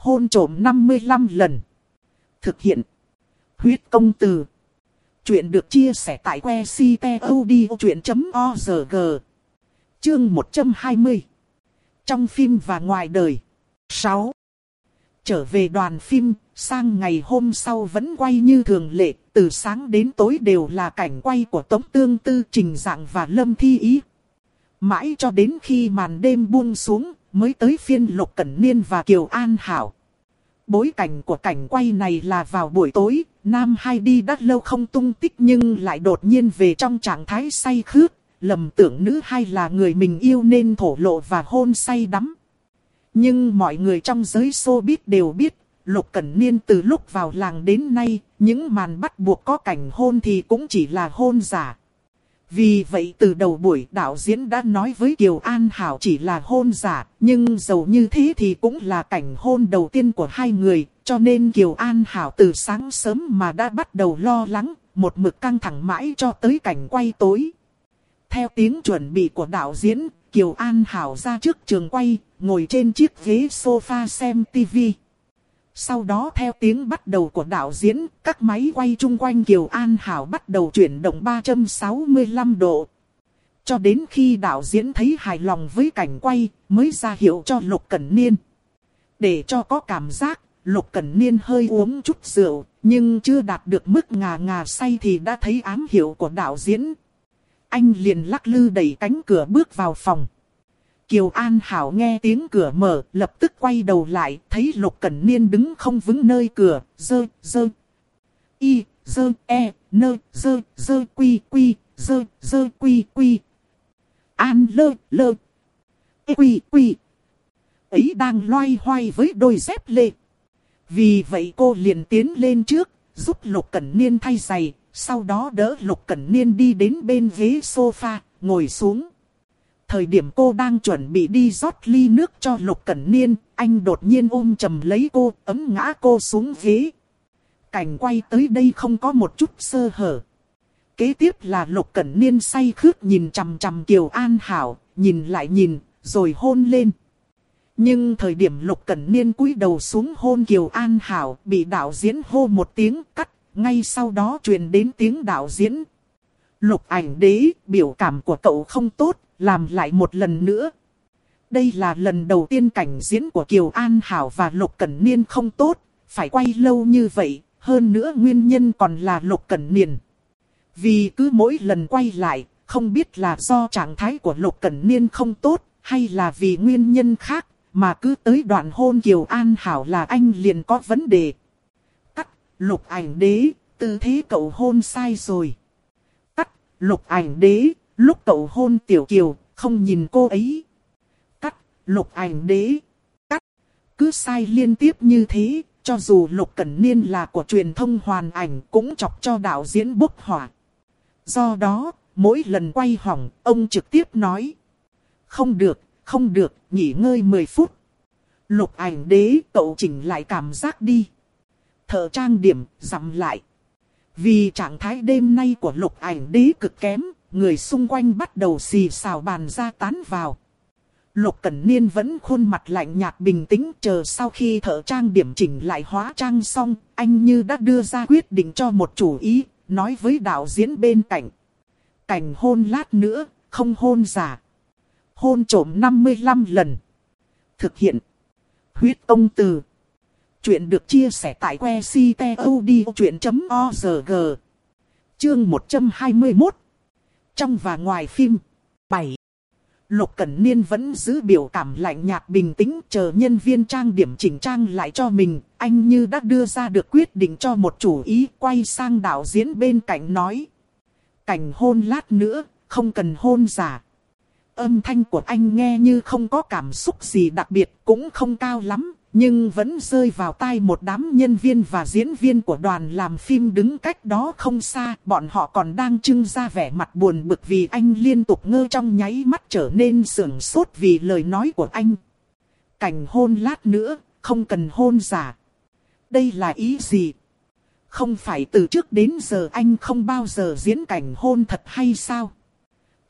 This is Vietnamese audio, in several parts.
hôn trộm 55 lần. Thực hiện. Huyết công từ. Chuyện được chia sẻ tại que ctod.org. Chương 120. Trong phim và ngoài đời. 6. Trở về đoàn phim, sang ngày hôm sau vẫn quay như thường lệ, từ sáng đến tối đều là cảnh quay của Tống Tương Tư Trình Dạng và Lâm Thi Ý. Mãi cho đến khi màn đêm buông xuống, mới tới phiên Lục Cẩn Niên và Kiều An Hảo. Bối cảnh của cảnh quay này là vào buổi tối, Nam Hai đi đã lâu không tung tích nhưng lại đột nhiên về trong trạng thái say khướt, lầm tưởng nữ hai là người mình yêu nên thổ lộ và hôn say đắm. Nhưng mọi người trong giới showbiz đều biết, Lục Cẩn Niên từ lúc vào làng đến nay, những màn bắt buộc có cảnh hôn thì cũng chỉ là hôn giả. Vì vậy từ đầu buổi đạo diễn đã nói với Kiều An Hảo chỉ là hôn giả, nhưng dầu như thế thì cũng là cảnh hôn đầu tiên của hai người, cho nên Kiều An Hảo từ sáng sớm mà đã bắt đầu lo lắng, một mực căng thẳng mãi cho tới cảnh quay tối. Theo tiếng chuẩn bị của đạo diễn, Kiều An Hảo ra trước trường quay, ngồi trên chiếc ghế sofa xem tivi. Sau đó theo tiếng bắt đầu của đạo diễn, các máy quay chung quanh Kiều An Hảo bắt đầu chuyển động 365 độ. Cho đến khi đạo diễn thấy hài lòng với cảnh quay, mới ra hiệu cho Lục Cẩn Niên. Để cho có cảm giác, Lục Cẩn Niên hơi uống chút rượu, nhưng chưa đạt được mức ngà ngà say thì đã thấy ám hiệu của đạo diễn. Anh liền lắc lư đẩy cánh cửa bước vào phòng. Kiều An Hảo nghe tiếng cửa mở, lập tức quay đầu lại, thấy Lục Cẩn Niên đứng không vững nơi cửa, dơ, dơ. Y, dơ, e, nơ, dơ, dơ, quy, quy, dơ, dơ, quy, quy. An lơ, lơ. E, quy, quy. Ấy đang loay hoay với đôi dép lê. Vì vậy cô liền tiến lên trước, giúp Lục Cẩn Niên thay giày, sau đó đỡ Lục Cẩn Niên đi đến bên ghế sofa, ngồi xuống. Thời điểm cô đang chuẩn bị đi rót ly nước cho Lục Cẩn Niên, anh đột nhiên ôm chầm lấy cô, ấm ngã cô xuống ghế. Cảnh quay tới đây không có một chút sơ hở. Kế tiếp là Lục Cẩn Niên say khướt nhìn chằm chằm Kiều An Hảo, nhìn lại nhìn, rồi hôn lên. Nhưng thời điểm Lục Cẩn Niên cúi đầu xuống hôn Kiều An Hảo, bị đạo diễn hô một tiếng cắt, ngay sau đó truyền đến tiếng đạo diễn. Lục ảnh đế, biểu cảm của cậu không tốt, làm lại một lần nữa. Đây là lần đầu tiên cảnh diễn của Kiều An Hảo và Lục Cẩn Niên không tốt, phải quay lâu như vậy, hơn nữa nguyên nhân còn là Lục Cẩn Niên. Vì cứ mỗi lần quay lại, không biết là do trạng thái của Lục Cẩn Niên không tốt, hay là vì nguyên nhân khác, mà cứ tới đoạn hôn Kiều An Hảo là anh liền có vấn đề. Cắt, Lục ảnh đế, tư thế cậu hôn sai rồi. Cắt, Lục ảnh đế, Lúc cậu hôn tiểu kiều, không nhìn cô ấy. Cắt, lục ảnh đế. Cắt, cứ sai liên tiếp như thế, cho dù lục cẩn niên là của truyền thông hoàn ảnh cũng chọc cho đạo diễn bốc hỏa. Do đó, mỗi lần quay hỏng, ông trực tiếp nói. Không được, không được, nghỉ ngơi 10 phút. Lục ảnh đế cậu chỉnh lại cảm giác đi. Thợ trang điểm, dặm lại. Vì trạng thái đêm nay của lục ảnh đế cực kém, người xung quanh bắt đầu xì xào bàn ra tán vào. Lục Cẩn Niên vẫn khuôn mặt lạnh nhạt bình tĩnh chờ sau khi thợ trang điểm chỉnh lại hóa trang xong, anh như đã đưa ra quyết định cho một chủ ý, nói với đạo diễn bên cạnh. Cảnh hôn lát nữa, không hôn giả. Hôn trổm 55 lần. Thực hiện. Huyết ông từ. Chuyện được chia sẻ tại que ctod.org. Chương 121 trong và ngoài phim. 7. Lục Cẩn Niên vẫn giữ biểu cảm lạnh nhạt bình tĩnh chờ nhân viên trang điểm chỉnh trang lại cho mình. Anh như đã đưa ra được quyết định cho một chủ ý quay sang đạo diễn bên cạnh nói. Cảnh hôn lát nữa, không cần hôn giả. Âm thanh của anh nghe như không có cảm xúc gì đặc biệt cũng không cao lắm, nhưng vẫn rơi vào tay một đám nhân viên và diễn viên của đoàn làm phim đứng cách đó không xa. Bọn họ còn đang trưng ra vẻ mặt buồn bực vì anh liên tục ngơ trong nháy mắt trở nên sưởng sốt vì lời nói của anh. Cảnh hôn lát nữa, không cần hôn giả. Đây là ý gì? Không phải từ trước đến giờ anh không bao giờ diễn cảnh hôn thật hay sao?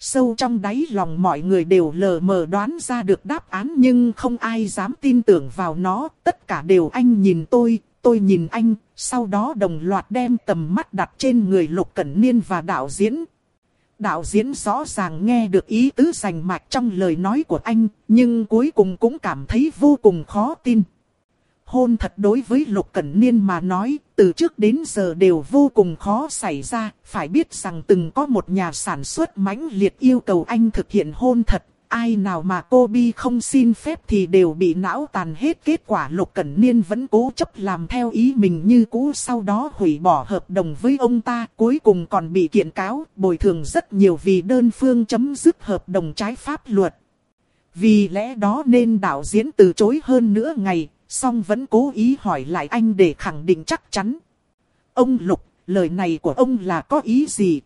Sâu trong đáy lòng mọi người đều lờ mờ đoán ra được đáp án nhưng không ai dám tin tưởng vào nó. Tất cả đều anh nhìn tôi, tôi nhìn anh, sau đó đồng loạt đem tầm mắt đặt trên người Lục Cẩn Niên và đạo diễn. Đạo diễn rõ ràng nghe được ý tứ rành mạch trong lời nói của anh, nhưng cuối cùng cũng cảm thấy vô cùng khó tin. Hôn thật đối với Lục Cẩn Niên mà nói, từ trước đến giờ đều vô cùng khó xảy ra, phải biết rằng từng có một nhà sản xuất mãnh liệt yêu cầu anh thực hiện hôn thật, ai nào mà cô Bi không xin phép thì đều bị não tàn hết. Kết quả Lục Cẩn Niên vẫn cố chấp làm theo ý mình như cũ sau đó hủy bỏ hợp đồng với ông ta cuối cùng còn bị kiện cáo bồi thường rất nhiều vì đơn phương chấm dứt hợp đồng trái pháp luật. Vì lẽ đó nên đạo diễn từ chối hơn nữa ngày, song vẫn cố ý hỏi lại anh để khẳng định chắc chắn. Ông Lục, lời này của ông là có ý gì?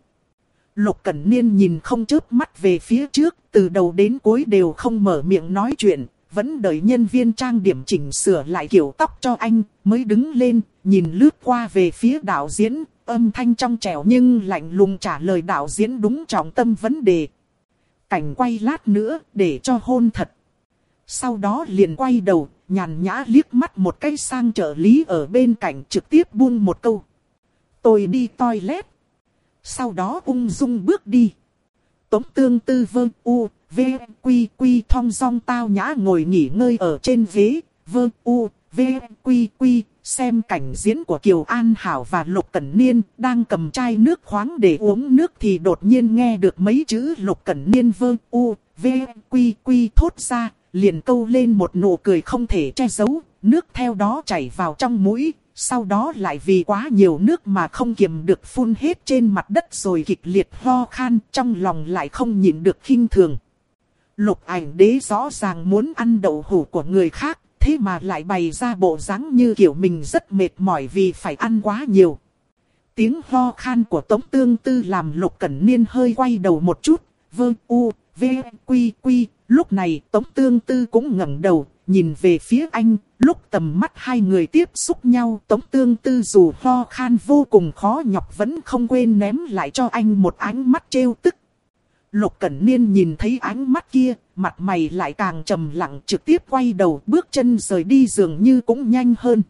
Lục Cẩn Niên nhìn không chớp mắt về phía trước, từ đầu đến cuối đều không mở miệng nói chuyện, vẫn đợi nhân viên trang điểm chỉnh sửa lại kiểu tóc cho anh, mới đứng lên, nhìn lướt qua về phía đạo diễn, âm thanh trong trẻo nhưng lạnh lùng trả lời đạo diễn đúng trọng tâm vấn đề. Cảnh quay lát nữa, để cho hôn thật. Sau đó liền quay đầu, nhàn nhã liếc mắt một cái sang trợ lý ở bên cạnh trực tiếp buông một câu. Tôi đi toilet. Sau đó ung dung bước đi. Tống tương tư vơ u, v, quy quy thong song tao nhã ngồi nghỉ ngơi ở trên ghế. Vơ u, v, quy quy, xem cảnh diễn của Kiều An Hảo và Lục Cẩn Niên đang cầm chai nước khoáng để uống nước thì đột nhiên nghe được mấy chữ Lục Cẩn Niên vơ u, v, quy quy thốt ra, liền câu lên một nụ cười không thể che giấu, nước theo đó chảy vào trong mũi, sau đó lại vì quá nhiều nước mà không kiềm được phun hết trên mặt đất rồi kịch liệt ho khan, trong lòng lại không nhịn được khinh thường. Lục ảnh đế rõ ràng muốn ăn đậu hủ của người khác, thế mà lại bày ra bộ dáng như kiểu mình rất mệt mỏi vì phải ăn quá nhiều. Tiếng ho khan của Tống Tương Tư làm Lục Cẩn Niên hơi quay đầu một chút, vơ u, v, quy quy, Lúc này Tống Tương Tư cũng ngẩng đầu, nhìn về phía anh, lúc tầm mắt hai người tiếp xúc nhau Tống Tương Tư dù ho khan vô cùng khó nhọc vẫn không quên ném lại cho anh một ánh mắt trêu tức. Lục Cẩn Niên nhìn thấy ánh mắt kia, mặt mày lại càng trầm lặng trực tiếp quay đầu bước chân rời đi dường như cũng nhanh hơn.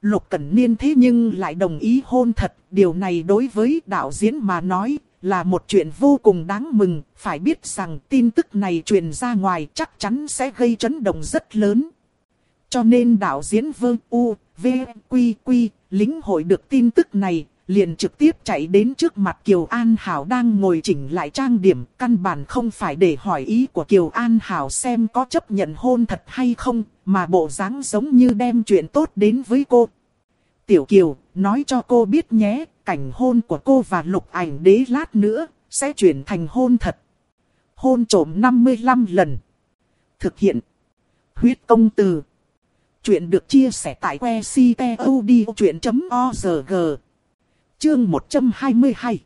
Lục Cẩn Niên thế nhưng lại đồng ý hôn thật, điều này đối với đạo diễn mà nói là một chuyện vô cùng đáng mừng, phải biết rằng tin tức này truyền ra ngoài chắc chắn sẽ gây chấn động rất lớn. Cho nên đạo diễn Vương U, V, Quy Quy, lính hội được tin tức này, liền trực tiếp chạy đến trước mặt Kiều An Hảo đang ngồi chỉnh lại trang điểm, căn bản không phải để hỏi ý của Kiều An Hảo xem có chấp nhận hôn thật hay không, mà bộ dáng giống như đem chuyện tốt đến với cô. Tiểu Kiều, nói cho cô biết nhé, cảnh hôn của cô và lục ảnh đế lát nữa, sẽ chuyển thành hôn thật. Hôn trộm 55 lần. Thực hiện. Huyết công từ. Chuyện được chia sẻ tại que ctod.org. Chương 122.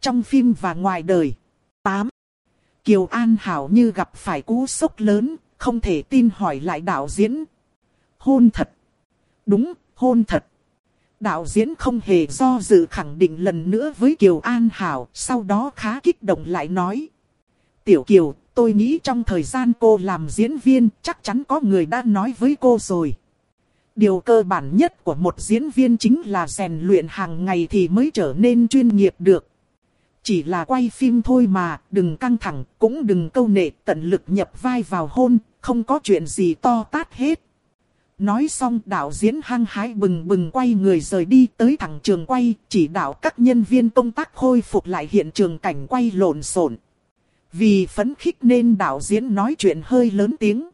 Trong phim và ngoài đời. 8. Kiều An Hảo như gặp phải cú sốc lớn, không thể tin hỏi lại đạo diễn. Hôn thật. Đúng, hôn thật. Đạo diễn không hề do dự khẳng định lần nữa với Kiều An Hảo, sau đó khá kích động lại nói. Tiểu Kiều, tôi nghĩ trong thời gian cô làm diễn viên, chắc chắn có người đã nói với cô rồi. Điều cơ bản nhất của một diễn viên chính là rèn luyện hàng ngày thì mới trở nên chuyên nghiệp được. Chỉ là quay phim thôi mà, đừng căng thẳng, cũng đừng câu nệ tận lực nhập vai vào hôn, không có chuyện gì to tát hết. Nói xong đạo diễn hăng hái bừng bừng quay người rời đi tới thẳng trường quay, chỉ đạo các nhân viên công tác khôi phục lại hiện trường cảnh quay lộn xộn. Vì phấn khích nên đạo diễn nói chuyện hơi lớn tiếng.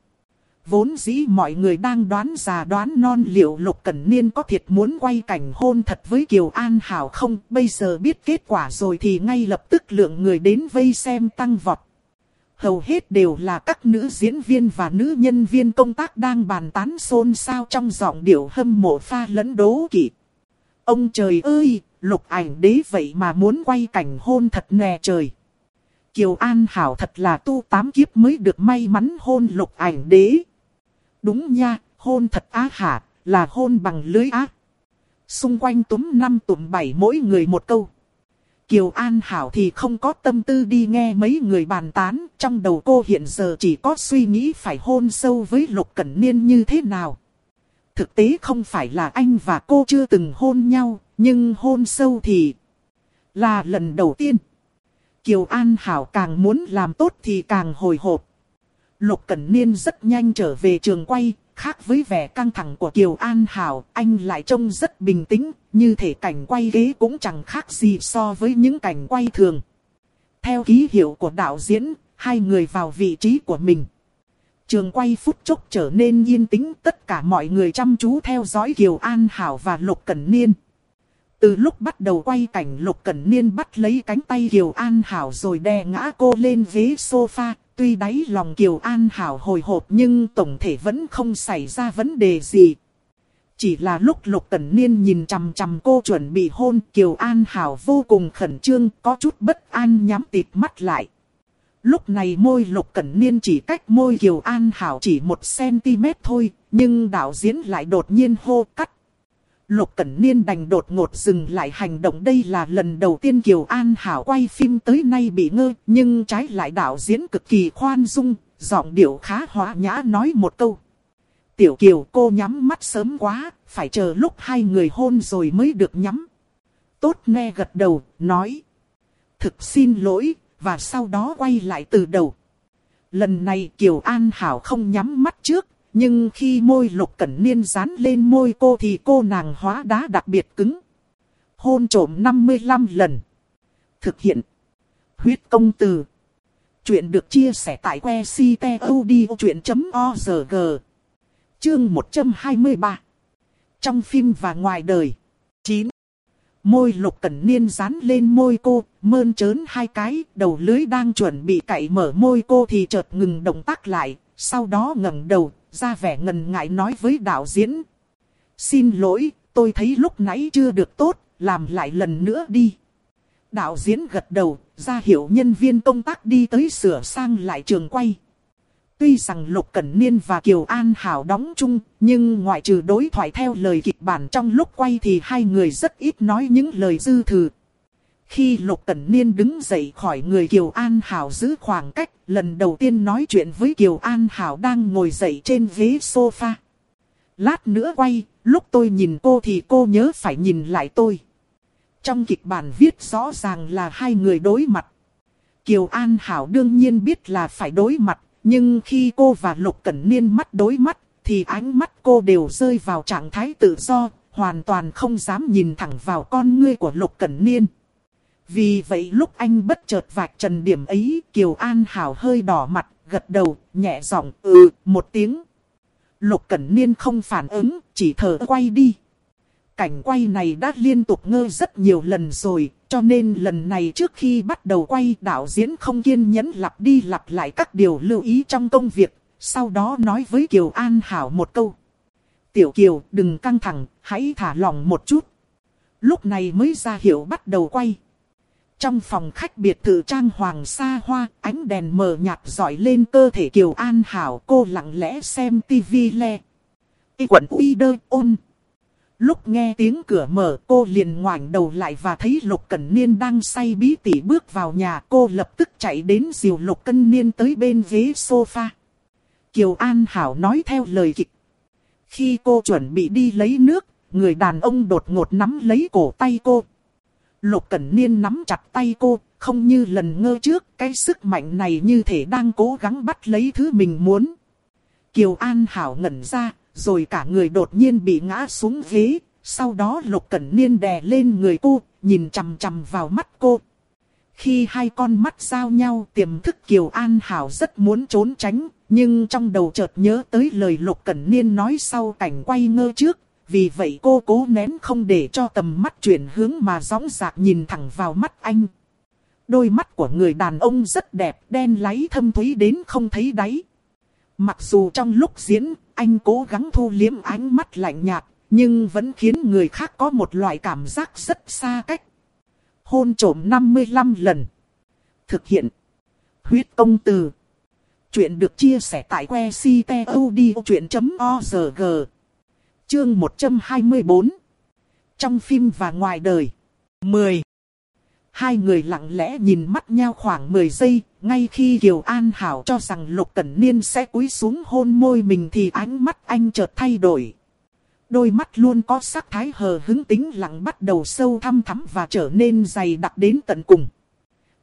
Vốn dĩ mọi người đang đoán già đoán non liệu Lục Cẩn Niên có thiệt muốn quay cảnh hôn thật với Kiều An Hảo không, bây giờ biết kết quả rồi thì ngay lập tức lượng người đến vây xem tăng vọt hầu hết đều là các nữ diễn viên và nữ nhân viên công tác đang bàn tán xôn xao trong giọng điệu hâm mộ pha lẫn đố kỵ. Ông trời ơi, lục ảnh đế vậy mà muốn quay cảnh hôn thật nè trời. Kiều An Hảo thật là tu tám kiếp mới được may mắn hôn lục ảnh đế. Đúng nha, hôn thật á hả, là hôn bằng lưới á. Xung quanh túm năm tụm bảy mỗi người một câu. Kiều An Hảo thì không có tâm tư đi nghe mấy người bàn tán, trong đầu cô hiện giờ chỉ có suy nghĩ phải hôn sâu với Lục Cẩn Niên như thế nào. Thực tế không phải là anh và cô chưa từng hôn nhau, nhưng hôn sâu thì là lần đầu tiên. Kiều An Hảo càng muốn làm tốt thì càng hồi hộp. Lục Cẩn Niên rất nhanh trở về trường quay, khác với vẻ căng thẳng của Kiều An Hảo, anh lại trông rất bình tĩnh, như thể cảnh quay ghế cũng chẳng khác gì so với những cảnh quay thường. Theo ký hiệu của đạo diễn, hai người vào vị trí của mình. Trường quay phút chốc trở nên yên tĩnh, tất cả mọi người chăm chú theo dõi Kiều An Hảo và Lục Cẩn Niên. Từ lúc bắt đầu quay cảnh Lục Cẩn Niên bắt lấy cánh tay Kiều An Hảo rồi đè ngã cô lên ghế sofa, tuy đáy lòng Kiều An Hảo hồi hộp nhưng tổng thể vẫn không xảy ra vấn đề gì. Chỉ là lúc Lục Cẩn Niên nhìn chằm chằm cô chuẩn bị hôn Kiều An Hảo vô cùng khẩn trương có chút bất an nhắm tịt mắt lại. Lúc này môi Lục Cẩn Niên chỉ cách môi Kiều An Hảo chỉ một cm thôi, nhưng đạo diễn lại đột nhiên hô cắt Lục Cẩn Niên đành đột ngột dừng lại hành động đây là lần đầu tiên Kiều An Hảo quay phim tới nay bị ngơ, nhưng trái lại đạo diễn cực kỳ khoan dung, giọng điệu khá hóa nhã nói một câu. Tiểu Kiều cô nhắm mắt sớm quá, phải chờ lúc hai người hôn rồi mới được nhắm. Tốt nghe gật đầu, nói. Thực xin lỗi, và sau đó quay lại từ đầu. Lần này Kiều An Hảo không nhắm mắt trước, nhưng khi môi lục cẩn niên dán lên môi cô thì cô nàng hóa đá đặc biệt cứng. Hôn trộm 55 lần. Thực hiện. Huyết công từ. Chuyện được chia sẻ tại que ctod.org. Chương 123. Trong phim và ngoài đời. 9. Môi lục cẩn niên dán lên môi cô, mơn trớn hai cái, đầu lưới đang chuẩn bị cậy mở môi cô thì chợt ngừng động tác lại, sau đó ngẩng đầu, ra vẻ ngần ngại nói với đạo diễn. Xin lỗi, tôi thấy lúc nãy chưa được tốt, làm lại lần nữa đi. Đạo diễn gật đầu, ra hiệu nhân viên công tác đi tới sửa sang lại trường quay. Tuy rằng Lục Cẩn Niên và Kiều An Hảo đóng chung, nhưng ngoại trừ đối thoại theo lời kịch bản trong lúc quay thì hai người rất ít nói những lời dư thừa. Khi Lục Cẩn Niên đứng dậy khỏi người Kiều An Hảo giữ khoảng cách, lần đầu tiên nói chuyện với Kiều An Hảo đang ngồi dậy trên ghế sofa. Lát nữa quay, lúc tôi nhìn cô thì cô nhớ phải nhìn lại tôi. Trong kịch bản viết rõ ràng là hai người đối mặt. Kiều An Hảo đương nhiên biết là phải đối mặt, nhưng khi cô và Lục Cẩn Niên mắt đối mắt, thì ánh mắt cô đều rơi vào trạng thái tự do, hoàn toàn không dám nhìn thẳng vào con ngươi của Lục Cẩn Niên. Vì vậy lúc anh bất chợt vạch trần điểm ấy, Kiều An Hảo hơi đỏ mặt, gật đầu, nhẹ giọng ừ, một tiếng. Lục Cẩn Niên không phản ứng, chỉ thở quay đi. Cảnh quay này đã liên tục ngơ rất nhiều lần rồi, cho nên lần này trước khi bắt đầu quay đạo diễn không kiên nhẫn lặp đi lặp lại các điều lưu ý trong công việc, sau đó nói với Kiều An Hảo một câu. Tiểu Kiều đừng căng thẳng, hãy thả lòng một chút. Lúc này mới ra hiệu bắt đầu quay. Trong phòng khách biệt thự trang hoàng xa hoa, ánh đèn mờ nhạt dọi lên cơ thể Kiều An Hảo. Cô lặng lẽ xem tivi le. Y quẩn uy đơ ôn. Lúc nghe tiếng cửa mở cô liền ngoảnh đầu lại và thấy Lục Cẩn Niên đang say bí tỉ bước vào nhà. Cô lập tức chạy đến dìu Lục Cẩn Niên tới bên ghế sofa. Kiều An Hảo nói theo lời kịch. Khi cô chuẩn bị đi lấy nước, người đàn ông đột ngột nắm lấy cổ tay cô. Lục Cẩn Niên nắm chặt tay cô, không như lần ngơ trước, cái sức mạnh này như thể đang cố gắng bắt lấy thứ mình muốn. Kiều An Hảo ngẩn ra, rồi cả người đột nhiên bị ngã xuống ghế, sau đó Lục Cẩn Niên đè lên người cô, nhìn chằm chằm vào mắt cô. Khi hai con mắt giao nhau tiềm thức Kiều An Hảo rất muốn trốn tránh, nhưng trong đầu chợt nhớ tới lời Lục Cẩn Niên nói sau cảnh quay ngơ trước, vì vậy cô cố nén không để cho tầm mắt chuyển hướng mà gióng dạc nhìn thẳng vào mắt anh. Đôi mắt của người đàn ông rất đẹp, đen láy thâm thúy đến không thấy đáy. Mặc dù trong lúc diễn, anh cố gắng thu liếm ánh mắt lạnh nhạt, nhưng vẫn khiến người khác có một loại cảm giác rất xa cách. Hôn trổm 55 lần. Thực hiện. Huyết công từ. Chuyện được chia sẻ tại que ctod.org. Chương 124 Trong phim và ngoài đời 10 Hai người lặng lẽ nhìn mắt nhau khoảng 10 giây, ngay khi Kiều An Hảo cho rằng Lục Cẩn Niên sẽ cúi xuống hôn môi mình thì ánh mắt anh chợt thay đổi. Đôi mắt luôn có sắc thái hờ hứng tính lặng bắt đầu sâu thăm thắm và trở nên dày đặc đến tận cùng.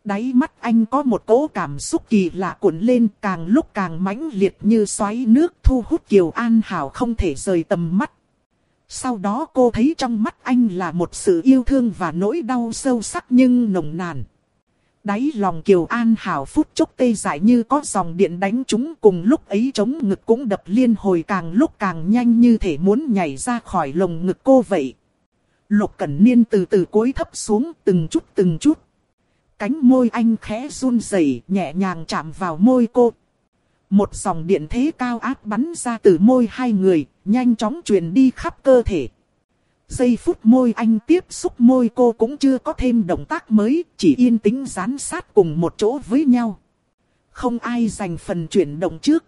Đáy mắt anh có một cỗ cảm xúc kỳ lạ cuộn lên, càng lúc càng mãnh liệt như xoáy nước thu hút Kiều An Hảo không thể rời tầm mắt. Sau đó cô thấy trong mắt anh là một sự yêu thương và nỗi đau sâu sắc nhưng nồng nàn. Đáy lòng Kiều An Hảo phút chốc tê dại như có dòng điện đánh chúng cùng lúc ấy chống ngực cũng đập liên hồi càng lúc càng nhanh như thể muốn nhảy ra khỏi lồng ngực cô vậy. Lục Cẩn Niên từ từ cúi thấp xuống từng chút từng chút. Cánh môi anh khẽ run rẩy nhẹ nhàng chạm vào môi cô. Một dòng điện thế cao áp bắn ra từ môi hai người, nhanh chóng truyền đi khắp cơ thể. Giây phút môi anh tiếp xúc môi cô cũng chưa có thêm động tác mới, chỉ yên tĩnh gián sát cùng một chỗ với nhau. Không ai giành phần chuyển động trước.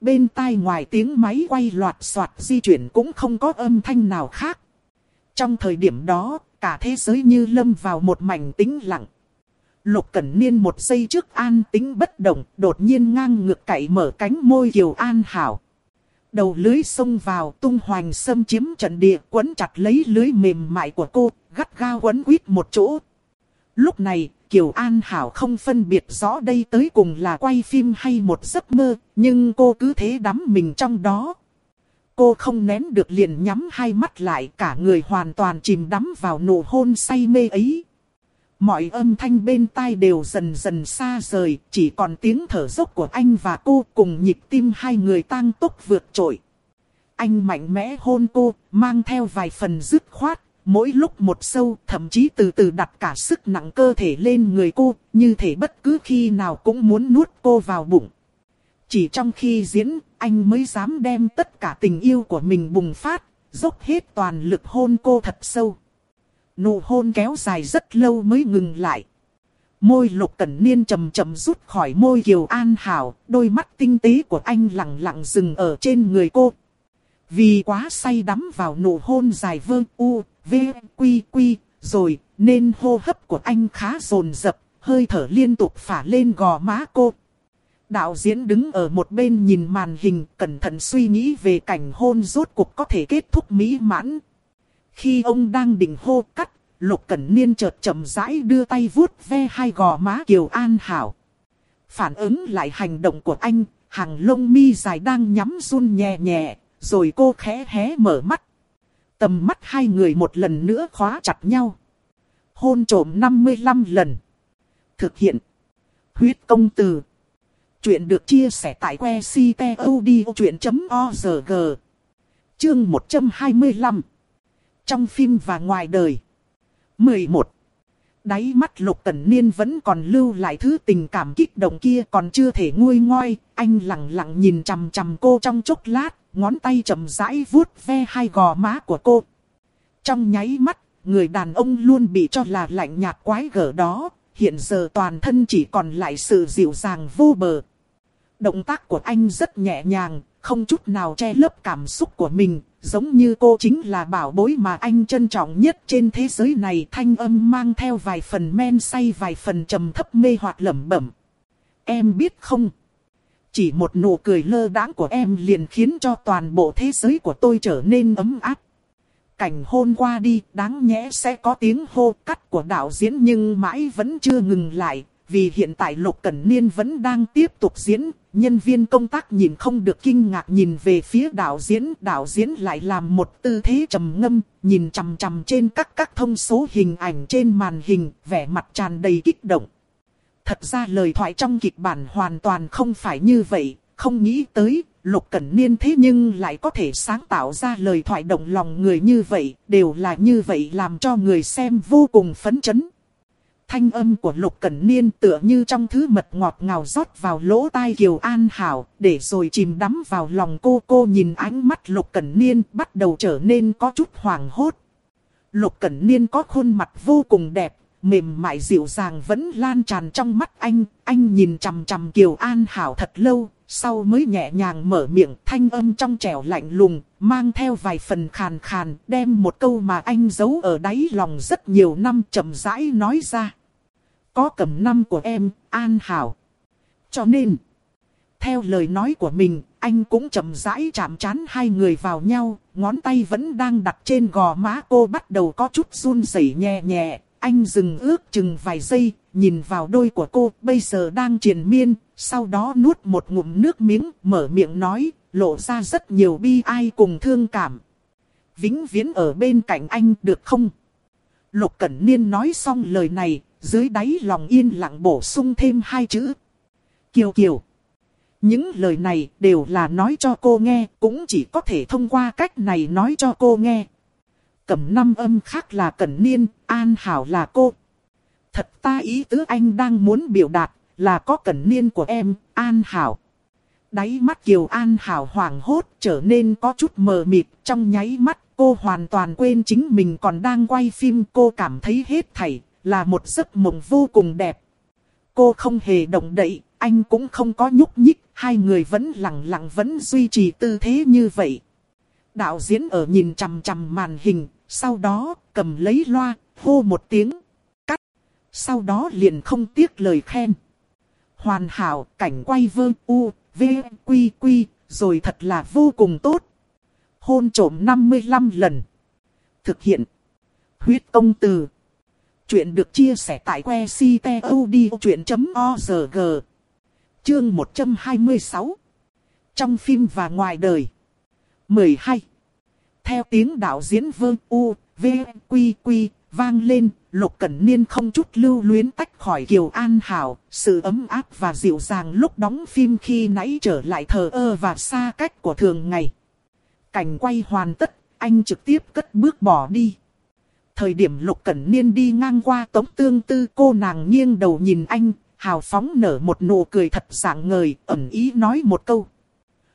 Bên tai ngoài tiếng máy quay loạt soạt di chuyển cũng không có âm thanh nào khác. Trong thời điểm đó, cả thế giới như lâm vào một mảnh tĩnh lặng. Lục Cẩn Niên một giây trước an tính bất động, đột nhiên ngang ngược cậy mở cánh môi Kiều An Hảo. Đầu lưới xông vào tung hoành xâm chiếm trận địa quấn chặt lấy lưới mềm mại của cô, gắt gao quấn quýt một chỗ. Lúc này, Kiều An Hảo không phân biệt rõ đây tới cùng là quay phim hay một giấc mơ, nhưng cô cứ thế đắm mình trong đó. Cô không nén được liền nhắm hai mắt lại cả người hoàn toàn chìm đắm vào nụ hôn say mê ấy. Mọi âm thanh bên tai đều dần dần xa rời, chỉ còn tiếng thở dốc của anh và cô cùng nhịp tim hai người tăng tốc vượt trội. Anh mạnh mẽ hôn cô, mang theo vài phần dứt khoát, mỗi lúc một sâu, thậm chí từ từ đặt cả sức nặng cơ thể lên người cô, như thể bất cứ khi nào cũng muốn nuốt cô vào bụng. Chỉ trong khi diễn, anh mới dám đem tất cả tình yêu của mình bùng phát, dốc hết toàn lực hôn cô thật sâu. Nụ hôn kéo dài rất lâu mới ngừng lại. Môi lục cẩn niên chầm chầm rút khỏi môi Kiều An Hảo, đôi mắt tinh tế của anh lặng lặng dừng ở trên người cô. Vì quá say đắm vào nụ hôn dài vơ u, v, quy quy, rồi nên hô hấp của anh khá rồn rập, hơi thở liên tục phả lên gò má cô. Đạo diễn đứng ở một bên nhìn màn hình cẩn thận suy nghĩ về cảnh hôn rốt cuộc có thể kết thúc mỹ mãn. Khi ông đang định hô cắt, Lục Cẩn Niên chợt chậm rãi đưa tay vuốt ve hai gò má Kiều An Hảo. Phản ứng lại hành động của anh, hàng lông mi dài đang nhắm run nhẹ nhẹ, rồi cô khẽ hé mở mắt. Tầm mắt hai người một lần nữa khóa chặt nhau. Hôn trộm 55 lần. Thực hiện. Huyết công từ. Chuyện được chia sẻ tại que ctod.org. Chương 125. Trong phim và ngoài đời. 11. Đáy mắt Lục tần Niên vẫn còn lưu lại thứ tình cảm kích động kia còn chưa thể nguôi ngoai, anh lặng lặng nhìn chằm chằm cô trong chốc lát, ngón tay chậm rãi vuốt ve hai gò má của cô. Trong nháy mắt, người đàn ông luôn bị cho là lạnh nhạt quái gở đó, hiện giờ toàn thân chỉ còn lại sự dịu dàng vô bờ. Động tác của anh rất nhẹ nhàng, không chút nào che lấp cảm xúc của mình, giống như cô chính là bảo bối mà anh trân trọng nhất trên thế giới này. Thanh âm mang theo vài phần men say vài phần trầm thấp mê hoặc lẩm bẩm. Em biết không? Chỉ một nụ cười lơ đãng của em liền khiến cho toàn bộ thế giới của tôi trở nên ấm áp. Cảnh hôn qua đi, đáng nhẽ sẽ có tiếng hô cắt của đạo diễn nhưng mãi vẫn chưa ngừng lại, vì hiện tại Lục Cẩn Niên vẫn đang tiếp tục diễn, nhân viên công tác nhìn không được kinh ngạc nhìn về phía đạo diễn. Đạo diễn lại làm một tư thế trầm ngâm, nhìn chằm chằm trên các các thông số hình ảnh trên màn hình, vẻ mặt tràn đầy kích động. Thật ra lời thoại trong kịch bản hoàn toàn không phải như vậy, không nghĩ tới, Lục Cẩn Niên thế nhưng lại có thể sáng tạo ra lời thoại động lòng người như vậy, đều là như vậy làm cho người xem vô cùng phấn chấn. Thanh âm của Lục Cẩn Niên tựa như trong thứ mật ngọt ngào rót vào lỗ tai Kiều An Hảo, để rồi chìm đắm vào lòng cô. Cô nhìn ánh mắt Lục Cẩn Niên bắt đầu trở nên có chút hoảng hốt. Lục Cẩn Niên có khuôn mặt vô cùng đẹp, mềm mại dịu dàng vẫn lan tràn trong mắt anh. Anh nhìn chằm chằm Kiều An Hảo thật lâu, sau mới nhẹ nhàng mở miệng thanh âm trong trẻo lạnh lùng, mang theo vài phần khàn khàn, đem một câu mà anh giấu ở đáy lòng rất nhiều năm chậm rãi nói ra. Có cầm năm của em, An Hảo. Cho nên, theo lời nói của mình, anh cũng chậm rãi chạm chán hai người vào nhau, ngón tay vẫn đang đặt trên gò má cô bắt đầu có chút run rẩy nhẹ nhẹ. Anh dừng ước chừng vài giây, nhìn vào đôi của cô, bây giờ đang triền miên, sau đó nuốt một ngụm nước miếng, mở miệng nói, lộ ra rất nhiều bi ai cùng thương cảm. Vĩnh viễn ở bên cạnh anh được không? Lục Cẩn Niên nói xong lời này, dưới đáy lòng yên lặng bổ sung thêm hai chữ. Kiều Kiều. Những lời này đều là nói cho cô nghe, cũng chỉ có thể thông qua cách này nói cho cô nghe. Cẩm năm âm khác là Cẩn Niên, An Hảo là cô. Thật ta ý tứ anh đang muốn biểu đạt là có Cẩn Niên của em, An Hảo. Đáy mắt Kiều An Hảo hoảng hốt trở nên có chút mờ mịt trong nháy mắt cô hoàn toàn quên chính mình còn đang quay phim cô cảm thấy hết thảy là một giấc mộng vô cùng đẹp. Cô không hề động đậy, anh cũng không có nhúc nhích, hai người vẫn lặng lặng vẫn duy trì tư thế như vậy. Đạo diễn ở nhìn chằm chằm màn hình, sau đó cầm lấy loa, hô một tiếng, cắt. Sau đó liền không tiếc lời khen. Hoàn hảo, cảnh quay vơ u, v, quy quy, rồi thật là vô cùng tốt. Hôn trổm 55 lần. Thực hiện. Huyết công từ. Chuyện được chia sẻ tại que ctod.org. Chương 126. Trong phim và ngoài đời. 12. Theo tiếng đạo diễn vương U, V, Quy, Quy, vang lên, Lục Cẩn Niên không chút lưu luyến tách khỏi Kiều An Hảo, sự ấm áp và dịu dàng lúc đóng phim khi nãy trở lại thờ ơ và xa cách của thường ngày. Cảnh quay hoàn tất, anh trực tiếp cất bước bỏ đi. Thời điểm Lục Cẩn Niên đi ngang qua tống tương tư cô nàng nghiêng đầu nhìn anh, hào phóng nở một nụ cười thật dạng ngời, ẩn ý nói một câu.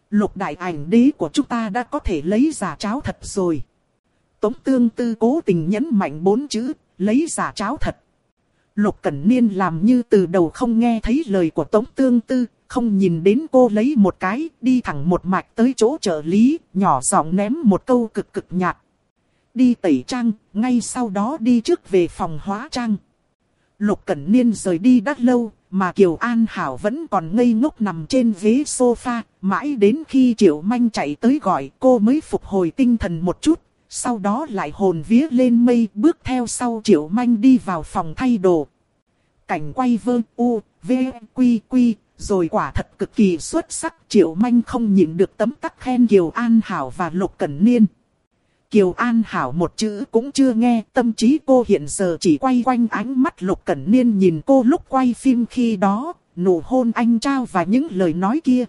Lục đại ảnh đế của chúng ta đã có thể lấy giả cháo thật rồi. Tống tương tư cố tình nhấn mạnh bốn chữ, lấy giả cháo thật. Lục Cẩn Niên làm như từ đầu không nghe thấy lời của Tống Tương Tư, không nhìn đến cô lấy một cái, đi thẳng một mạch tới chỗ trợ lý, nhỏ giọng ném một câu cực cực nhạt. Đi tẩy trang, ngay sau đó đi trước về phòng hóa trang. Lục Cẩn Niên rời đi đã lâu, mà Kiều An Hảo vẫn còn ngây ngốc nằm trên ghế sofa, mãi đến khi Triệu Manh chạy tới gọi cô mới phục hồi tinh thần một chút, sau đó lại hồn vía lên mây bước theo sau Triệu Manh đi vào phòng thay đồ. Cảnh quay vơ u, v, quy quy, rồi quả thật cực kỳ xuất sắc Triệu Manh không nhịn được tấm tắc khen Kiều An Hảo và Lục Cẩn Niên. Kiều An Hảo một chữ cũng chưa nghe, tâm trí cô hiện giờ chỉ quay quanh ánh mắt Lục Cẩn Niên nhìn cô lúc quay phim khi đó, nụ hôn anh trao và những lời nói kia.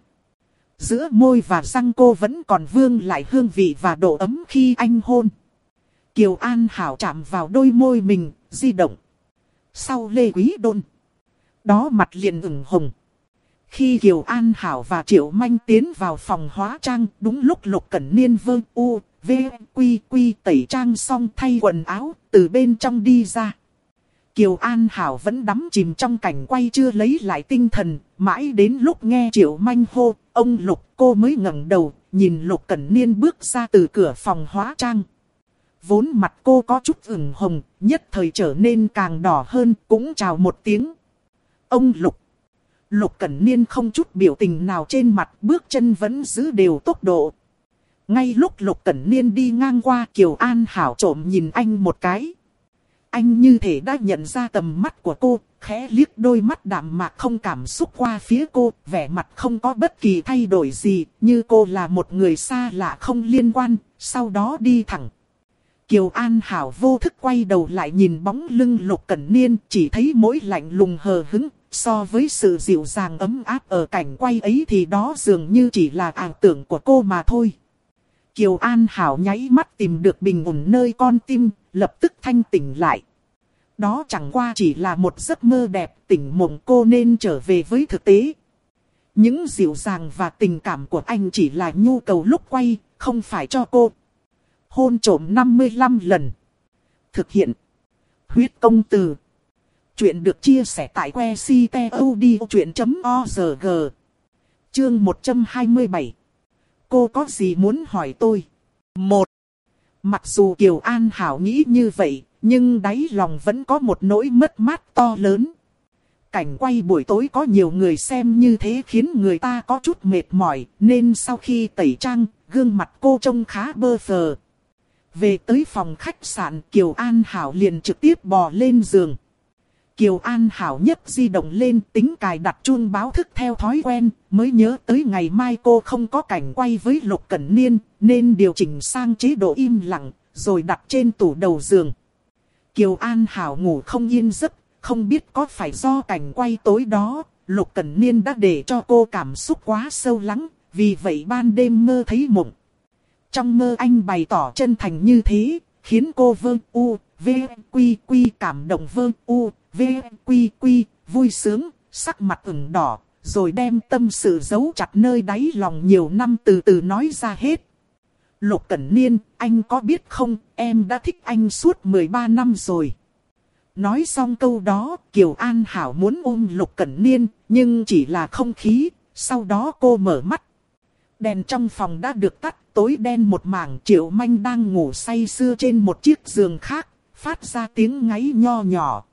Giữa môi và răng cô vẫn còn vương lại hương vị và độ ấm khi anh hôn. Kiều An Hảo chạm vào đôi môi mình, di động. Sau Lê Quý Đôn. Đó mặt liền ửng hồng. Khi Kiều An Hảo và Triệu Manh tiến vào phòng hóa trang, đúng lúc Lục Cẩn Niên vơ u, v, quy quy tẩy trang xong thay quần áo, từ bên trong đi ra. Kiều An Hảo vẫn đắm chìm trong cảnh quay chưa lấy lại tinh thần, mãi đến lúc nghe Triệu Manh hô, ông Lục cô mới ngẩng đầu, nhìn Lục Cẩn Niên bước ra từ cửa phòng hóa trang. Vốn mặt cô có chút ửng hồng, nhất thời trở nên càng đỏ hơn, cũng chào một tiếng. Ông Lục. Lục Cẩn Niên không chút biểu tình nào trên mặt, bước chân vẫn giữ đều tốc độ. Ngay lúc Lục Cẩn Niên đi ngang qua Kiều An Hảo trộm nhìn anh một cái. Anh như thể đã nhận ra tầm mắt của cô, khẽ liếc đôi mắt đạm mạc không cảm xúc qua phía cô, vẻ mặt không có bất kỳ thay đổi gì, như cô là một người xa lạ không liên quan, sau đó đi thẳng. Kiều An Hảo vô thức quay đầu lại nhìn bóng lưng Lục Cẩn Niên, chỉ thấy mỗi lạnh lùng hờ hứng, so với sự dịu dàng ấm áp ở cảnh quay ấy thì đó dường như chỉ là ảo tưởng của cô mà thôi. Kiều An Hảo nháy mắt tìm được bình ổn nơi con tim, lập tức thanh tỉnh lại. Đó chẳng qua chỉ là một giấc mơ đẹp tỉnh mộng cô nên trở về với thực tế. Những dịu dàng và tình cảm của anh chỉ là nhu cầu lúc quay, không phải cho cô. Hôn trổm 55 lần. Thực hiện. Huyết công từ. Chuyện được chia sẻ tại que ctod.org. Chương 127 cô có gì muốn hỏi tôi? Một, mặc dù Kiều An Hảo nghĩ như vậy, nhưng đáy lòng vẫn có một nỗi mất mát to lớn. cảnh quay buổi tối có nhiều người xem như thế khiến người ta có chút mệt mỏi, nên sau khi tẩy trang, gương mặt cô trông khá bơ phờ. Về tới phòng khách sạn, Kiều An Hảo liền trực tiếp bò lên giường. Kiều An Hảo nhất di động lên tính cài đặt chuông báo thức theo thói quen, mới nhớ tới ngày mai cô không có cảnh quay với Lục Cẩn Niên, nên điều chỉnh sang chế độ im lặng, rồi đặt trên tủ đầu giường. Kiều An Hảo ngủ không yên giấc, không biết có phải do cảnh quay tối đó, Lục Cẩn Niên đã để cho cô cảm xúc quá sâu lắng, vì vậy ban đêm mơ thấy mộng. Trong mơ anh bày tỏ chân thành như thế, khiến cô vương u, v, quy quy cảm động vương u, v, quy quy, vui sướng, sắc mặt ửng đỏ, rồi đem tâm sự giấu chặt nơi đáy lòng nhiều năm từ từ nói ra hết. Lục Cẩn Niên, anh có biết không, em đã thích anh suốt 13 năm rồi. Nói xong câu đó, Kiều An Hảo muốn ôm Lục Cẩn Niên, nhưng chỉ là không khí, sau đó cô mở mắt. Đèn trong phòng đã được tắt, tối đen một mảng triệu manh đang ngủ say sưa trên một chiếc giường khác, phát ra tiếng ngáy nho nhỏ.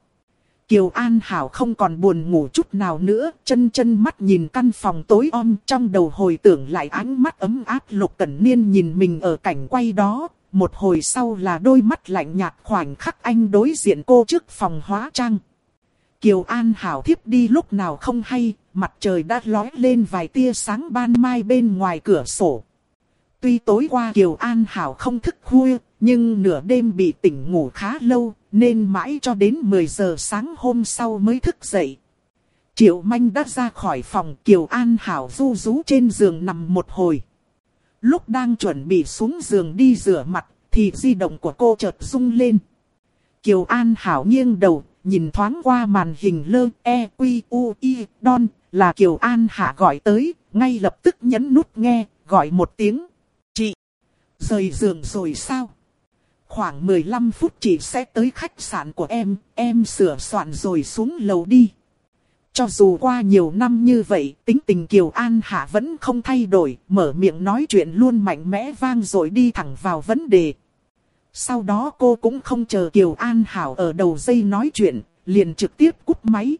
Kiều An Hảo không còn buồn ngủ chút nào nữa, chân chân mắt nhìn căn phòng tối om trong đầu hồi tưởng lại ánh mắt ấm áp Lục Cẩn Niên nhìn mình ở cảnh quay đó. Một hồi sau là đôi mắt lạnh nhạt khoảnh khắc anh đối diện cô trước phòng hóa trang. Kiều An Hảo thiếp đi lúc nào không hay, mặt trời đã lói lên vài tia sáng ban mai bên ngoài cửa sổ. Tuy tối qua Kiều An Hảo không thức khuya, nhưng nửa đêm bị tỉnh ngủ khá lâu, nên mãi cho đến 10 giờ sáng hôm sau mới thức dậy. Triệu Manh đã ra khỏi phòng Kiều An Hảo du rú trên giường nằm một hồi. Lúc đang chuẩn bị xuống giường đi rửa mặt, thì di động của cô chợt rung lên. Kiều An Hảo nghiêng đầu, nhìn thoáng qua màn hình lơ e quy u i don, là Kiều An Hạ gọi tới, ngay lập tức nhấn nút nghe, gọi một tiếng. Chị, rời giường rồi sao? Khoảng 15 phút chị sẽ tới khách sạn của em, em sửa soạn rồi xuống lầu đi. Cho dù qua nhiều năm như vậy, tính tình Kiều An Hạ vẫn không thay đổi, mở miệng nói chuyện luôn mạnh mẽ vang rồi đi thẳng vào vấn đề. Sau đó cô cũng không chờ Kiều An Hảo ở đầu dây nói chuyện, liền trực tiếp cúp máy.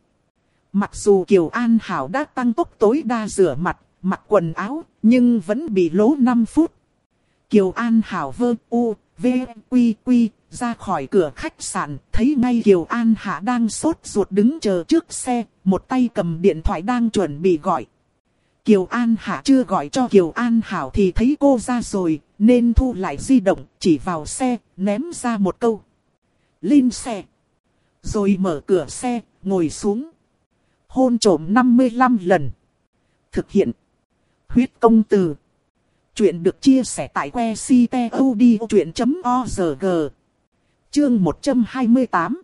Mặc dù Kiều An Hảo đã tăng tốc tối đa rửa mặt, mặc quần áo, nhưng vẫn bị lố 5 phút. Kiều An Hảo vơ u, v, quy quy, ra khỏi cửa khách sạn, thấy ngay Kiều An Hạ đang sốt ruột đứng chờ trước xe, một tay cầm điện thoại đang chuẩn bị gọi. Kiều An Hạ chưa gọi cho Kiều An Hảo thì thấy cô ra rồi, nên thu lại di động, chỉ vào xe, ném ra một câu. Lên xe. Rồi mở cửa xe, ngồi xuống. Hôn trổm 55 lần. Thực hiện. Huyết công từ. Chuyện được chia sẻ tại que ctod.org. Chương 128.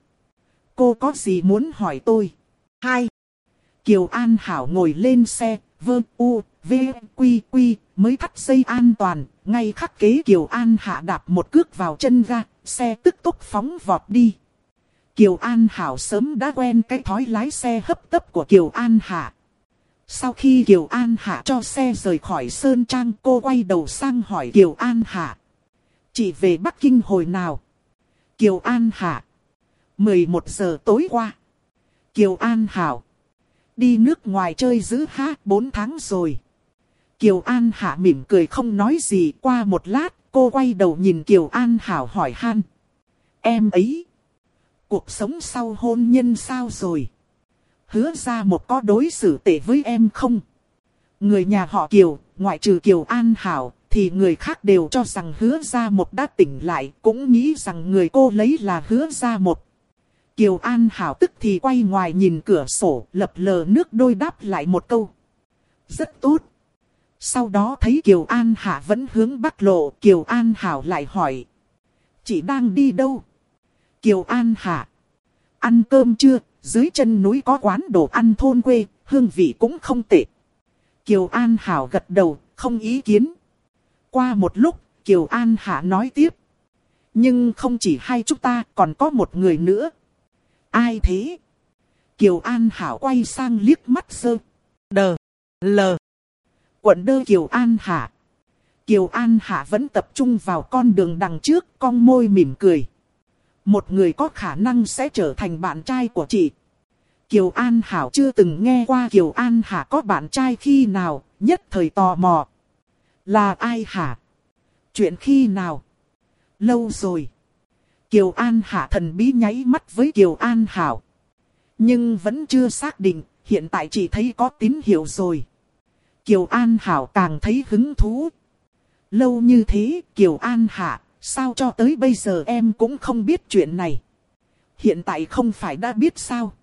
Cô có gì muốn hỏi tôi? 2. Kiều An Hảo ngồi lên xe, vơ u, v, quy quy, mới thắt dây an toàn, ngay khắc kế Kiều An Hạ đạp một cước vào chân ga, xe tức tốc phóng vọt đi. Kiều An Hảo sớm đã quen cái thói lái xe hấp tấp của Kiều An Hạ. Sau khi Kiều An Hạ cho xe rời khỏi Sơn Trang, cô quay đầu sang hỏi Kiều An Hạ. Chị về Bắc Kinh hồi nào? Kiều An Hạ. 11 giờ tối qua. Kiều An Hảo. Đi nước ngoài chơi giữ hát 4 tháng rồi. Kiều An Hạ mỉm cười không nói gì, qua một lát, cô quay đầu nhìn Kiều An Hảo hỏi han. Em ấy. Cuộc sống sau hôn nhân sao rồi? Hứa ra một có đối xử tệ với em không? Người nhà họ Kiều, ngoại trừ Kiều An Hảo, thì người khác đều cho rằng hứa ra một đã tỉnh lại, cũng nghĩ rằng người cô lấy là hứa ra một. Kiều An Hảo tức thì quay ngoài nhìn cửa sổ, lập lờ nước đôi đáp lại một câu. Rất tốt. Sau đó thấy Kiều An Hạ vẫn hướng bắc lộ, Kiều An Hảo lại hỏi. Chị đang đi đâu? Kiều An Hạ. Ăn cơm chưa? Dưới chân núi có quán đồ ăn thôn quê, hương vị cũng không tệ. Kiều An Hảo gật đầu, không ý kiến. Qua một lúc, Kiều An Hạ nói tiếp. Nhưng không chỉ hai chúng ta, còn có một người nữa. Ai thế? Kiều An Hảo quay sang liếc mắt sơ. Đờ. L. Quận đơ Kiều An Hạ. Kiều An Hạ vẫn tập trung vào con đường đằng trước, con môi mỉm cười. Một người có khả năng sẽ trở thành bạn trai của chị. Kiều An Hảo chưa từng nghe qua Kiều An Hạ có bạn trai khi nào, nhất thời tò mò. Là ai hả? Chuyện khi nào? Lâu rồi. Kiều An Hạ thần bí nháy mắt với Kiều An Hảo. Nhưng vẫn chưa xác định, hiện tại chỉ thấy có tín hiệu rồi. Kiều An Hảo càng thấy hứng thú. Lâu như thế, Kiều An Hạ, sao cho tới bây giờ em cũng không biết chuyện này. Hiện tại không phải đã biết sao.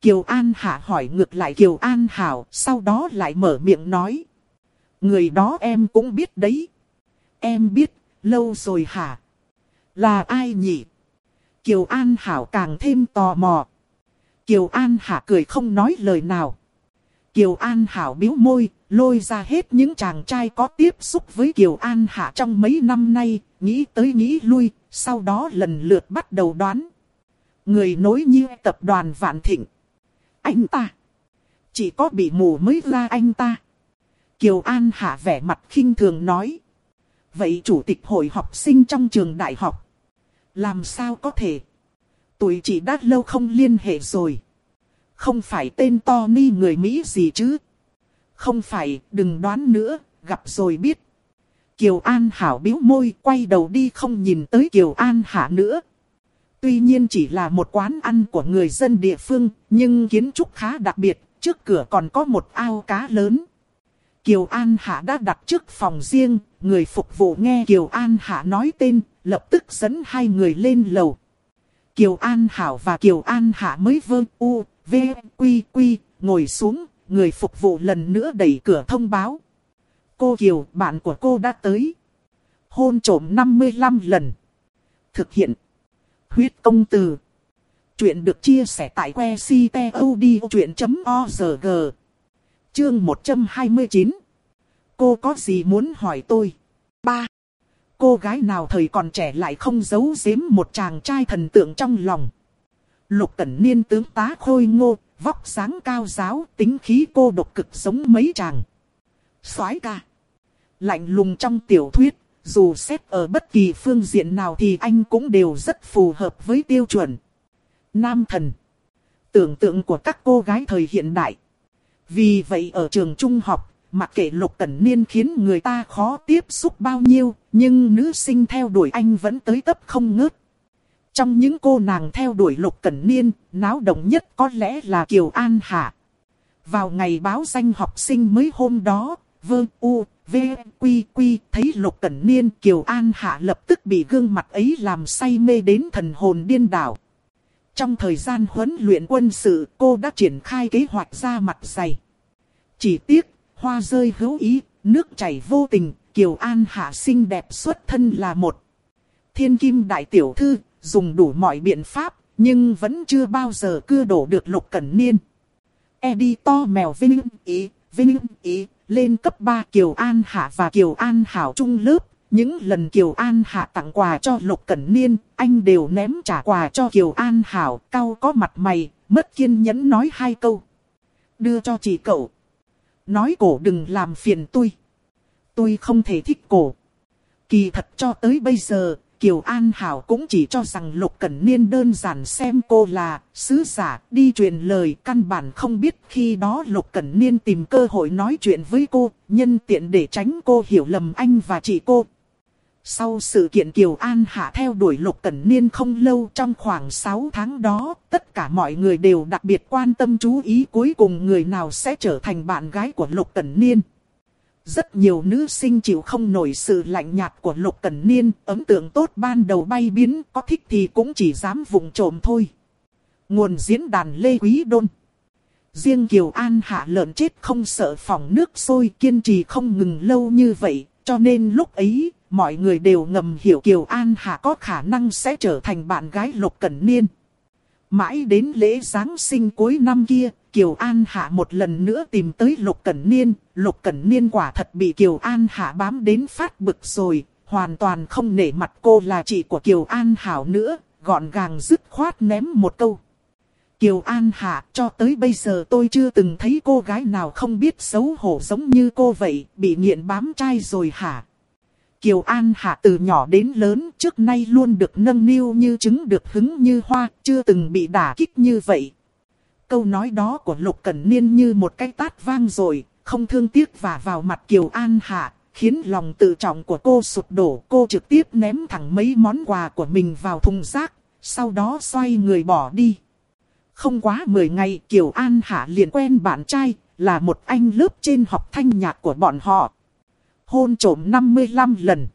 Kiều An Hạ hỏi ngược lại Kiều An Hảo, sau đó lại mở miệng nói. Người đó em cũng biết đấy. Em biết, lâu rồi hả? Là ai nhỉ? Kiều An Hảo càng thêm tò mò. Kiều An Hạ cười không nói lời nào. Kiều An Hảo biếu môi, lôi ra hết những chàng trai có tiếp xúc với Kiều An Hạ trong mấy năm nay, nghĩ tới nghĩ lui, sau đó lần lượt bắt đầu đoán. Người nối như tập đoàn Vạn Thịnh. Anh ta. Chỉ có bị mù mới ra anh ta. Kiều An Hạ vẻ mặt khinh thường nói. Vậy chủ tịch hội học sinh trong trường đại học. Làm sao có thể? tuổi chị đã lâu không liên hệ rồi. Không phải tên Tony người Mỹ gì chứ? Không phải, đừng đoán nữa, gặp rồi biết. Kiều An Hảo biếu môi, quay đầu đi không nhìn tới Kiều An Hạ nữa. Tuy nhiên chỉ là một quán ăn của người dân địa phương, nhưng kiến trúc khá đặc biệt, trước cửa còn có một ao cá lớn. Kiều An Hạ đã đặt trước phòng riêng, người phục vụ nghe Kiều An Hạ nói tên, lập tức dẫn hai người lên lầu. Kiều An Hảo và Kiều An Hạ mới vơ u, v, quy quy, ngồi xuống, người phục vụ lần nữa đẩy cửa thông báo. Cô Kiều, bạn của cô đã tới. Hôn trổm 55 lần. Thực hiện. Huyết công từ. Chuyện được chia sẻ tại que ctod.org. Chương 129. Cô có gì muốn hỏi tôi? 3. Cô gái nào thời còn trẻ lại không giấu giếm một chàng trai thần tượng trong lòng. Lục Cẩn Niên tướng tá khôi ngô, vóc dáng cao giáo, tính khí cô độc cực giống mấy chàng. soái ca. Lạnh lùng trong tiểu thuyết, dù xét ở bất kỳ phương diện nào thì anh cũng đều rất phù hợp với tiêu chuẩn. Nam thần. Tưởng tượng của các cô gái thời hiện đại. Vì vậy ở trường trung học, mặc kệ lục cẩn niên khiến người ta khó tiếp xúc bao nhiêu, nhưng nữ sinh theo đuổi anh vẫn tới tấp không ngớt. Trong những cô nàng theo đuổi lục cẩn niên, náo động nhất có lẽ là Kiều An Hạ. Vào ngày báo danh học sinh mới hôm đó, vương u, v, quy quy, thấy lục cẩn niên Kiều An Hạ lập tức bị gương mặt ấy làm say mê đến thần hồn điên đảo. Trong thời gian huấn luyện quân sự, cô đã triển khai kế hoạch ra mặt dày. Chỉ tiếc, hoa rơi hữu ý, nước chảy vô tình, Kiều An Hạ xinh đẹp xuất thân là một. Thiên kim đại tiểu thư, dùng đủ mọi biện pháp, nhưng vẫn chưa bao giờ cưa đổ được lục cẩn niên. E to mèo vinh ý, vinh ý, lên cấp 3 Kiều An Hạ và Kiều An Hảo trung lớp. Những lần Kiều An Hạ tặng quà cho Lục Cẩn Niên, anh đều ném trả quà cho Kiều An Hảo, cao có mặt mày, mất kiên nhẫn nói hai câu. Đưa cho chị cậu. Nói cổ đừng làm phiền tôi. Tôi không thể thích cổ. Kỳ thật cho tới bây giờ, Kiều An Hảo cũng chỉ cho rằng Lục Cẩn Niên đơn giản xem cô là sứ giả đi truyền lời căn bản không biết khi đó Lục Cẩn Niên tìm cơ hội nói chuyện với cô, nhân tiện để tránh cô hiểu lầm anh và chị cô. Sau sự kiện Kiều An Hạ theo đuổi Lục Cẩn Niên không lâu trong khoảng 6 tháng đó, tất cả mọi người đều đặc biệt quan tâm chú ý cuối cùng người nào sẽ trở thành bạn gái của Lục Cẩn Niên. Rất nhiều nữ sinh chịu không nổi sự lạnh nhạt của Lục Cẩn Niên, ấn tượng tốt ban đầu bay biến, có thích thì cũng chỉ dám vùng trộm thôi. Nguồn diễn đàn Lê Quý Đôn Riêng Kiều An hạ lợn chết không sợ phòng nước sôi kiên trì không ngừng lâu như vậy, cho nên lúc ấy, mọi người đều ngầm hiểu Kiều An hạ có khả năng sẽ trở thành bạn gái Lục Cẩn Niên. Mãi đến lễ Giáng sinh cuối năm kia, Kiều An Hạ một lần nữa tìm tới Lục Cẩn Niên. Lục Cẩn Niên quả thật bị Kiều An Hạ bám đến phát bực rồi, hoàn toàn không nể mặt cô là chị của Kiều An Hảo nữa, gọn gàng dứt khoát ném một câu. Kiều An Hạ, cho tới bây giờ tôi chưa từng thấy cô gái nào không biết xấu hổ giống như cô vậy, bị nghiện bám trai rồi hả? Kiều An Hạ từ nhỏ đến lớn trước nay luôn được nâng niu như trứng được hứng như hoa, chưa từng bị đả kích như vậy. Câu nói đó của Lục Cẩn Niên như một cái tát vang rồi, không thương tiếc và vào mặt Kiều An Hạ, khiến lòng tự trọng của cô sụp đổ. Cô trực tiếp ném thẳng mấy món quà của mình vào thùng rác, sau đó xoay người bỏ đi. Không quá 10 ngày Kiều An Hạ liền quen bạn trai, là một anh lớp trên học thanh nhạc của bọn họ. Hôn trổm 55 lần.